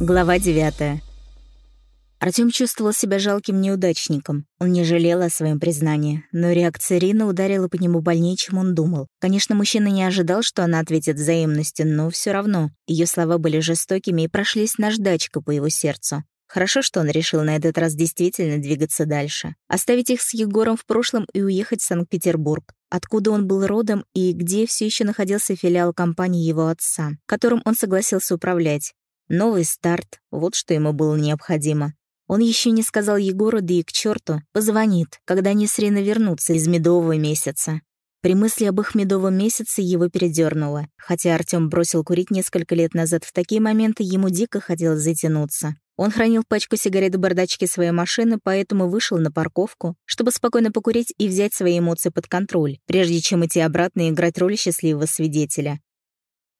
Глава 9. Артём чувствовал себя жалким неудачником. Он не жалел о своем признании, но реакция Рины ударила по нему больнее, чем он думал. Конечно, мужчина не ожидал, что она ответит взаимностью, но все равно. Ее слова были жестокими и прошлись наждачка по его сердцу. Хорошо, что он решил на этот раз действительно двигаться дальше. Оставить их с Егором в прошлом и уехать в Санкт-Петербург, откуда он был родом и где все еще находился филиал компании его отца, которым он согласился управлять. Новый старт, вот что ему было необходимо. Он еще не сказал Егору, да и к черту, позвонит, когда они с Риной вернутся из медового месяца. При мысли об их медовом месяце его передернуло. Хотя Артём бросил курить несколько лет назад, в такие моменты ему дико хотелось затянуться. Он хранил пачку сигарет в бардачке своей машины, поэтому вышел на парковку, чтобы спокойно покурить и взять свои эмоции под контроль, прежде чем идти обратно и играть роль счастливого свидетеля.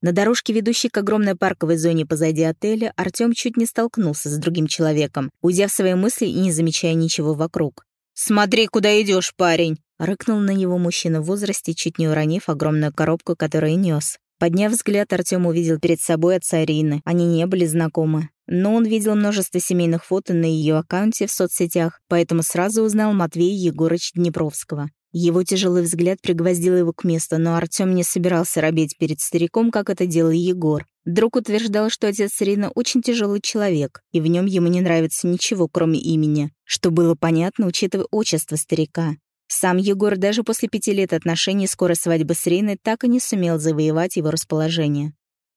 На дорожке, ведущей к огромной парковой зоне позади отеля, Артём чуть не столкнулся с другим человеком, уйдя в свои мысли и не замечая ничего вокруг. «Смотри, куда идешь, парень!» — рыкнул на него мужчина в возрасте, чуть не уронив огромную коробку, которую нес. Подняв взгляд, Артём увидел перед собой отца Ирины. Они не были знакомы. Но он видел множество семейных фото на ее аккаунте в соцсетях, поэтому сразу узнал Матвея Егорыч Днепровского. Его тяжелый взгляд пригвоздил его к месту, но Артём не собирался робеть перед стариком, как это делал Егор. Друг утверждал, что отец Ирины очень тяжелый человек, и в нем ему не нравится ничего, кроме имени, что было понятно, учитывая отчество старика. Сам Егор даже после пяти лет отношений скорой свадьбы с Риной так и не сумел завоевать его расположение.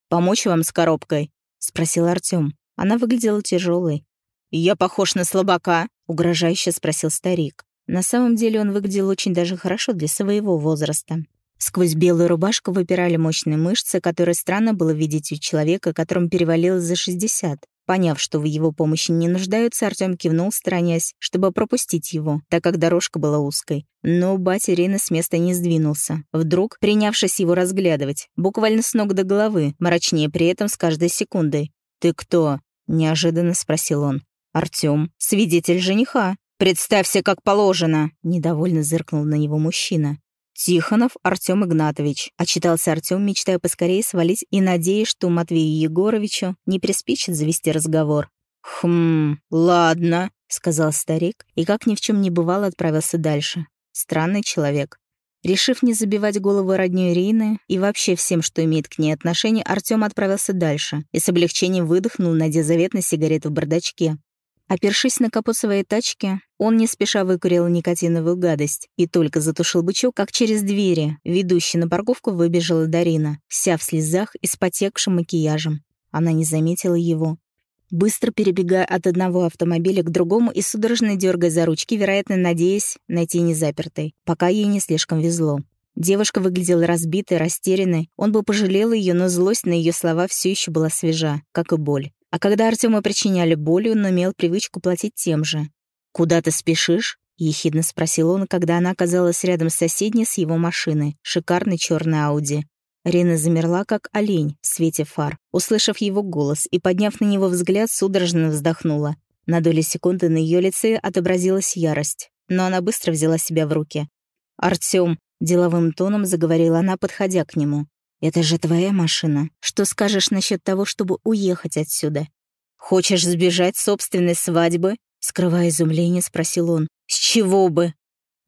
«Помочь вам с коробкой?» — спросил Артём. Она выглядела тяжелой. «Я похож на слабака?» — угрожающе спросил старик. На самом деле он выглядел очень даже хорошо для своего возраста. Сквозь белую рубашку выпирали мощные мышцы, которые странно было видеть у человека, которому перевалило за 60. Поняв, что в его помощи не нуждаются, Артём кивнул, сторонясь, чтобы пропустить его, так как дорожка была узкой. Но батя Ирины с места не сдвинулся. Вдруг, принявшись его разглядывать, буквально с ног до головы, мрачнее при этом с каждой секундой. «Ты кто?» — неожиданно спросил он. «Артём, свидетель жениха», «Представься, как положено!» — недовольно зыркнул на него мужчина. «Тихонов Артём Игнатович», — отчитался Артём, мечтая поскорее свалить и надеясь, что Матвею Егоровичу не приспичит завести разговор. «Хм, ладно», — сказал старик, и как ни в чем не бывало отправился дальше. Странный человек. Решив не забивать голову роднёй Ирины и вообще всем, что имеет к ней отношение, Артём отправился дальше и с облегчением выдохнул, найдя заветной сигарету в бардачке. Опершись на капот своей тачки, он не спеша выкурил никотиновую гадость и только затушил бычок, как через двери, ведущие на парковку, выбежала Дарина, вся в слезах и с потекшим макияжем. Она не заметила его. Быстро перебегая от одного автомобиля к другому и судорожно дергая за ручки, вероятно, надеясь найти незапертой, пока ей не слишком везло. Девушка выглядела разбитой, растерянной. Он бы пожалел ее, но злость на ее слова все еще была свежа, как и боль. А когда Артёму причиняли боль, он имел привычку платить тем же. «Куда ты спешишь?» — ехидно спросил он, когда она оказалась рядом с соседней с его машиной, шикарной черной Ауди. Рина замерла, как олень в свете фар, услышав его голос и, подняв на него взгляд, судорожно вздохнула. На долю секунды на ее лице отобразилась ярость, но она быстро взяла себя в руки. «Артём», — деловым тоном заговорила она, подходя к нему, это же твоя машина. Что скажешь насчет того, чтобы уехать отсюда? Хочешь сбежать собственной свадьбы? Скрывая изумление, спросил он. С чего бы?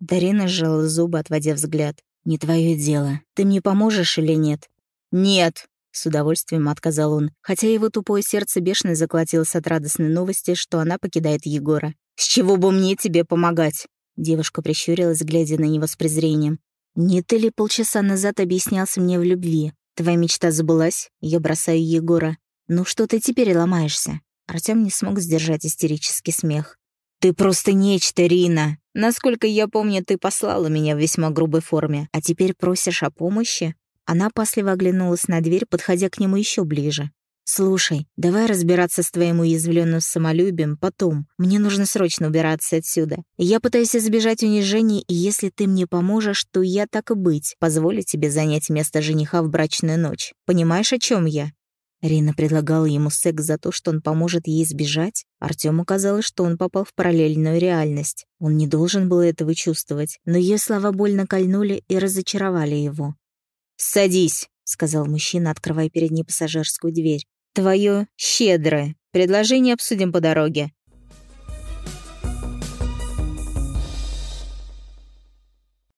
Дарина сжала зубы, отводя взгляд. «Не твое дело. Ты мне поможешь или нет?» «Нет!» — с удовольствием отказал он, хотя его тупое сердце бешено заколотилось от радостной новости, что она покидает Егора. «С чего бы мне тебе помогать?» Девушка прищурилась, глядя на него с презрением. «Не ты ли полчаса назад объяснялся мне в любви? Твоя мечта забылась, я бросаю Егора. Ну что ты теперь ломаешься?» Артём не смог сдержать истерический смех. «Ты просто нечто, Рина! Насколько я помню, ты послала меня в весьма грубой форме, а теперь просишь о помощи?» Она опасливо оглянулась на дверь, подходя к нему еще ближе. «Слушай, давай разбираться с твоим уязвленным самолюбием потом. Мне нужно срочно убираться отсюда. Я пытаюсь избежать унижений, и если ты мне поможешь, то я так и быть, позволю тебе занять место жениха в брачную ночь. Понимаешь, о чем я?» Рина предлагала ему секс за то, что он поможет ей сбежать. Артёму казалось, что он попал в параллельную реальность. Он не должен был этого чувствовать, но ее слова больно кольнули и разочаровали его. «Садись», — сказал мужчина, открывая перед ней пассажирскую дверь. «Твое щедрое Предложение обсудим по дороге».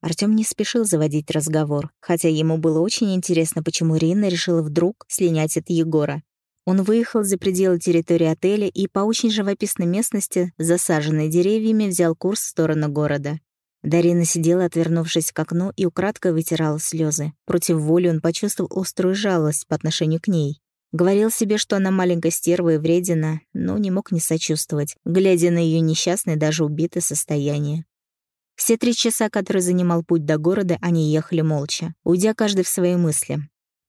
Артём не спешил заводить разговор, хотя ему было очень интересно, почему Рина решила вдруг слинять от Егора. Он выехал за пределы территории отеля и по очень живописной местности, засаженной деревьями, взял курс в сторону города. Дарина сидела, отвернувшись к окну, и украдкой вытирала слезы. Против воли он почувствовал острую жалость по отношению к ней. Говорил себе, что она маленькая стерва и вредина, но не мог не сочувствовать, глядя на ее несчастное, даже убитое состояние. Все три часа, которые занимал путь до города, они ехали молча, уйдя каждый в свои мысли.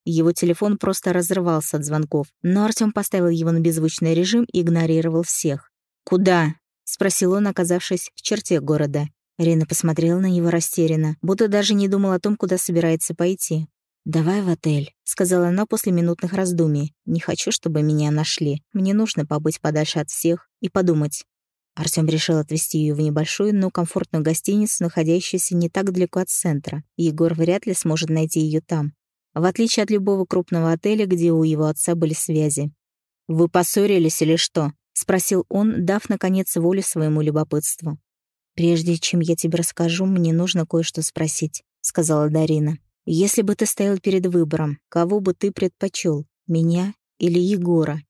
Его телефон просто разрывался от звонков, но Артём поставил его на беззвучный режим и игнорировал всех. «Куда?» — спросил он, оказавшись в черте города. Рина посмотрела на него растерянно, будто даже не думала о том, куда собирается пойти. «Давай в отель», — сказала она после минутных раздумий. «Не хочу, чтобы меня нашли. Мне нужно побыть подальше от всех и подумать». Артём решил отвезти ее в небольшую, но комфортную гостиницу, находящуюся не так далеко от центра. Егор вряд ли сможет найти ее там. В отличие от любого крупного отеля, где у его отца были связи. «Вы поссорились или что?» — спросил он, дав, наконец, волю своему любопытству. «Прежде чем я тебе расскажу, мне нужно кое-что спросить», — сказала Дарина. «Если бы ты стоял перед выбором, кого бы ты предпочел, меня или Егора?»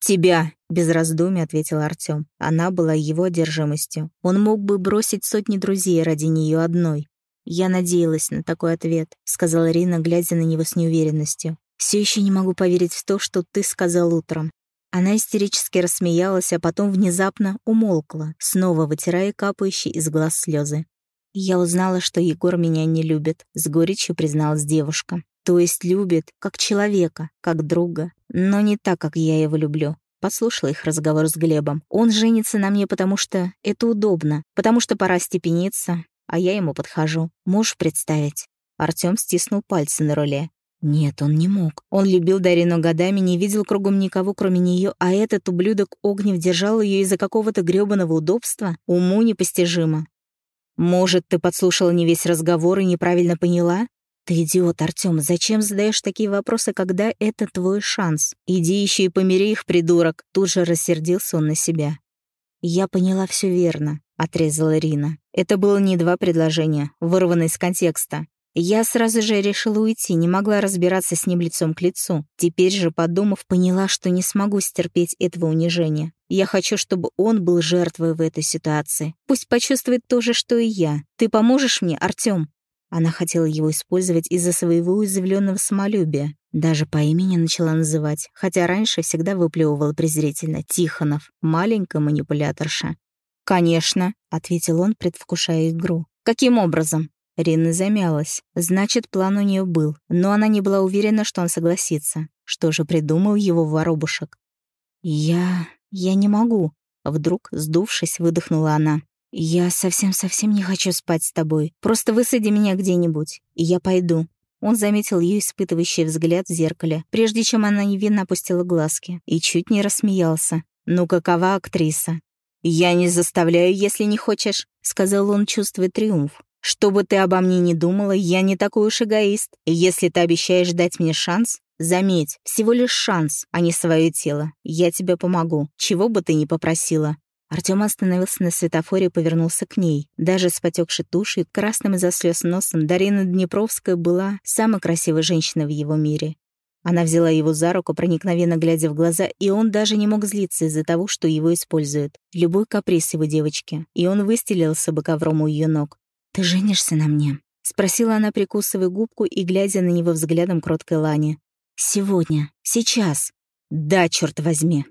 «Тебя!» — без раздумий ответил Артём. Она была его одержимостью. Он мог бы бросить сотни друзей ради нее одной. «Я надеялась на такой ответ», — сказала Рина, глядя на него с неуверенностью. Все еще не могу поверить в то, что ты сказал утром. Она истерически рассмеялась, а потом внезапно умолкла, снова вытирая капающие из глаз слезы. «Я узнала, что Егор меня не любит», — с горечью призналась девушка. «То есть любит, как человека, как друга, но не так, как я его люблю». Послушала их разговор с Глебом. «Он женится на мне, потому что это удобно, потому что пора степениться, а я ему подхожу. Можешь представить?» Артём стиснул пальцы на руле. Нет, он не мог. Он любил Дарину годами, не видел кругом никого, кроме нее, а этот ублюдок Огнев держал ее из-за какого-то грёбаного удобства? Уму непостижимо. Может, ты подслушала не весь разговор и неправильно поняла? Ты идиот, Артём, зачем задаешь такие вопросы, когда это твой шанс? Иди еще и помири их, придурок. Тут же рассердился он на себя. Я поняла все верно, отрезала Рина. Это было не два предложения, вырванные из контекста. Я сразу же решила уйти, не могла разбираться с ним лицом к лицу. Теперь же, подумав, поняла, что не смогу стерпеть этого унижения. Я хочу, чтобы он был жертвой в этой ситуации. Пусть почувствует то же, что и я. Ты поможешь мне, Артём?» Она хотела его использовать из-за своего уязвленного самолюбия. Даже по имени начала называть, хотя раньше всегда выплевывал презрительно «Тихонов, маленькая манипуляторша». «Конечно», — ответил он, предвкушая игру. «Каким образом?» Рина замялась. Значит, план у нее был, но она не была уверена, что он согласится. Что же придумал его воробушек? «Я... я не могу», — вдруг, сдувшись, выдохнула она. «Я совсем-совсем не хочу спать с тобой. Просто высади меня где-нибудь, и я пойду». Он заметил ее испытывающий взгляд в зеркале, прежде чем она невинно опустила глазки, и чуть не рассмеялся. «Ну какова актриса?» «Я не заставляю, если не хочешь», — сказал он, чувствуя триумф. Что бы ты обо мне ни думала, я не такой уж эгоист. Если ты обещаешь дать мне шанс, заметь, всего лишь шанс, а не свое тело. Я тебе помогу, чего бы ты ни попросила». Артём остановился на светофоре и повернулся к ней. Даже с потёкшей тушей, красным из-за слез носом, Дарина Днепровская была самой красивой женщиной в его мире. Она взяла его за руку, проникновенно глядя в глаза, и он даже не мог злиться из-за того, что его используют. Любой каприз его девочки. И он выстелился бы ковром у ее ног. «Ты женишься на мне?» — спросила она, прикусывая губку и глядя на него взглядом кроткой Лани. «Сегодня. Сейчас. Да, черт возьми!»